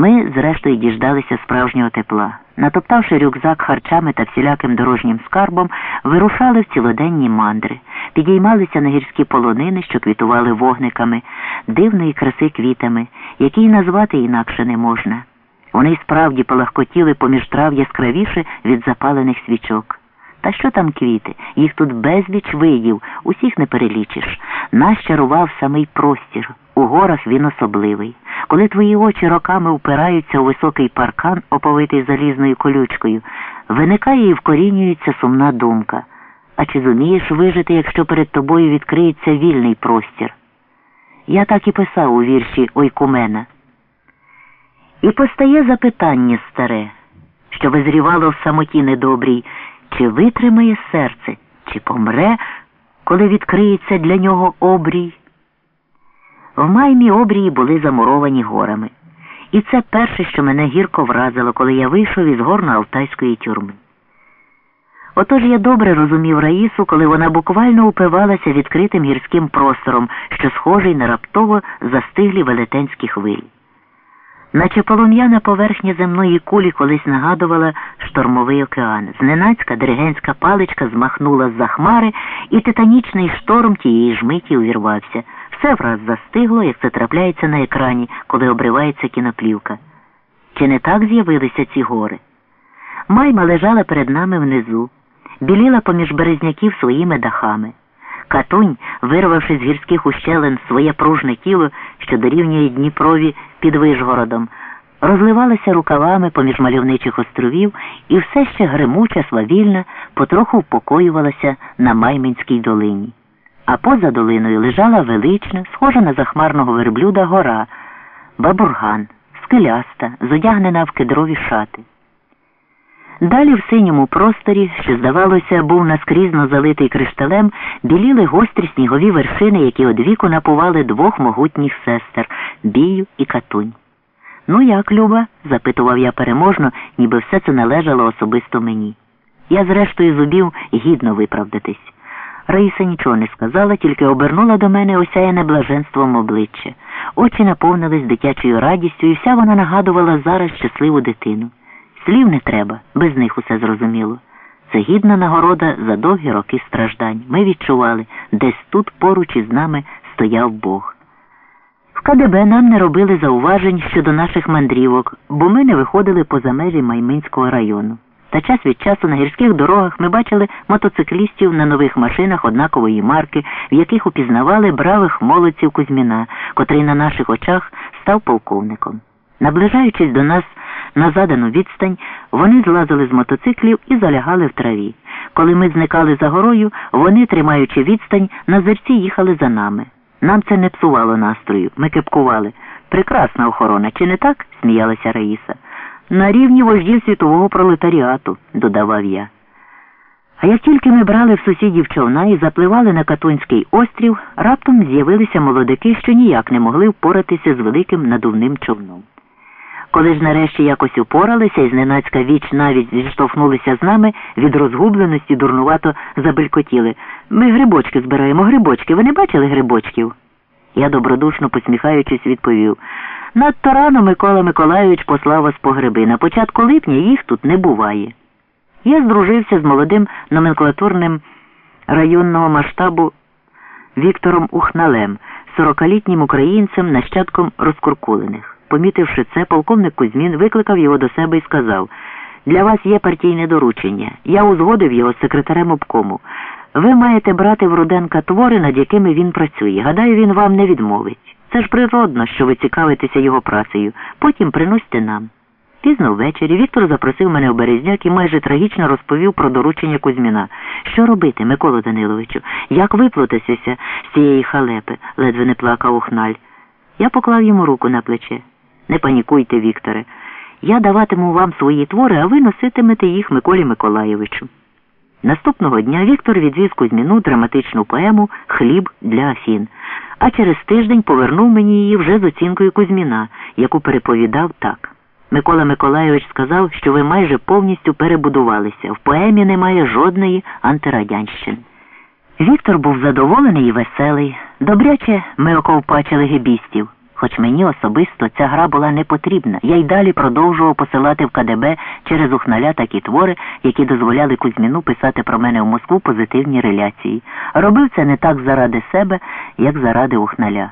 Ми, зрештою, діждалися справжнього тепла. Натоптавши рюкзак харчами та всіляким дорожнім скарбом, вирушали в цілоденні мандри, підіймалися на гірські полонини, що квітували вогниками, дивної краси квітами, які й назвати інакше не можна. Вони справді полагкотіли поміж трав яскравіше від запалених свічок. Та що там квіти? Їх тут безліч видів, усіх не перелічиш. Нас чарував самий простір. У горах він особливий. Коли твої очі роками впираються у високий паркан, оповитий залізною колючкою, виникає і вкорінюється сумна думка. А чи зумієш вижити, якщо перед тобою відкриється вільний простір? Я так і писав у вірші Ойкумена. І постає запитання старе, що визрівало в самоті недобрій, чи витримає серце, чи помре, коли відкриється для нього обрій. В маймі обрії були замуровані горами. І це перше, що мене гірко вразило, коли я вийшов із горно-алтайської тюрми. Отож я добре розумів Раїсу, коли вона буквально упивалася відкритим гірським простором, що схожий на раптово застиглі велетенські хвилі. Наче полум'яна поверхня земної кулі колись нагадувала штормовий океан. Зненацька диригентська паличка змахнула з-за хмари, і титанічний шторм тієї ж миті увірвався. Все враз застигло, як це трапляється на екрані, коли обривається кіноплівка. Чи не так з'явилися ці гори? Майма лежала перед нами внизу, біліла поміж березняків своїми дахами. Катунь, вирвавши з гірських ущелин своє пружне тіло, що дорівнює Дніпрові під Вишгородом, розливалася рукавами поміж мальовничих островів і все ще гримуча, свавільна, потроху впокоювалася на Майминській долині. А поза долиною лежала велична, схожа на захмарного верблюда гора, бабурган, скеляста, зодягнена в кедрові шати. Далі в синьому просторі, що, здавалося, був наскрізно залитий кришталем, біліли гострі снігові вершини, які одвіку напували двох могутніх сестер Бію і Катунь. Ну як, Люба? запитував я переможно, ніби все це належало особисто мені. Я, зрештою, зубів гідно виправдатись. Раїса нічого не сказала, тільки обернула до мене осяяне блаженством обличчя. Очі наповнились дитячою радістю, і вся вона нагадувала зараз щасливу дитину. Слів не треба, без них усе зрозуміло. Це гідна нагорода за довгі роки страждань. Ми відчували, десь тут поруч із нами стояв Бог. В КДБ нам не робили зауважень щодо наших мандрівок, бо ми не виходили поза межі Майминського району. Та час від часу на гірських дорогах ми бачили мотоциклістів на нових машинах однакової марки, в яких упізнавали бравих молодців Кузьміна, котрий на наших очах став полковником. Наближаючись до нас на задану відстань, вони злазили з мотоциклів і залягали в траві. Коли ми зникали за горою, вони, тримаючи відстань, на зерці їхали за нами. Нам це не псувало настрою. Ми кепкували. Прекрасна охорона, чи не так? сміялася Раїса. На рівні вождів світового пролетаріату, додавав я. А як тільки ми брали в сусідів човна і запливали на Катунський острів, раптом з'явилися молодики, що ніяк не могли впоратися з великим надувним човном. Коли ж нарешті якось упоралися і зненацька віч навіть зіштовхнулися з нами, від розгубленості дурнувато забелькотіли. Ми грибочки збираємо, грибочки. Ви не бачили грибочків? Я добродушно посміхаючись, відповів. Надто рано Микола Миколайович послав вас по гриби. На початку липня їх тут не буває. Я здружився з молодим номенклатурним районного масштабу Віктором Ухналем, сорокалітнім українцем, нащадком розкуркулених. Помітивши це, полковник Кузьмін викликав його до себе і сказав Для вас є партійне доручення. Я узгодив його з секретарем обкому. Ви маєте брати в Руденка твори, над якими він працює. Гадаю, він вам не відмовить. Це ж природно, що ви цікавитеся його працею. Потім приносьте нам. Пізно ввечері Віктор запросив мене в Березняк і майже трагічно розповів про доручення Кузьміна. Що робити, Микола Даниловичу? Як виплутатися з цієї халепи? ледве не плакав ухналь. Я поклав йому руку на плече. Не панікуйте, Вікторе. Я даватиму вам свої твори, а ви носитимете їх Миколі Миколаєвичу. Наступного дня Віктор відвіз Кузьміну драматичну поему Хліб для Афін, а через тиждень повернув мені її вже з оцінкою Кузьміна, яку переповідав так. Микола Миколайович сказав, що ви майже повністю перебудувалися. В поемі немає жодної антирадянщини. Віктор був задоволений і веселий. Добряче ми оковпачили гебістів. Хоч мені особисто ця гра була не потрібна, я й далі продовжував посилати в КДБ через ухналя такі твори, які дозволяли Кузьміну писати про мене в Москву позитивні реляції. Робив це не так заради себе, як заради ухналя.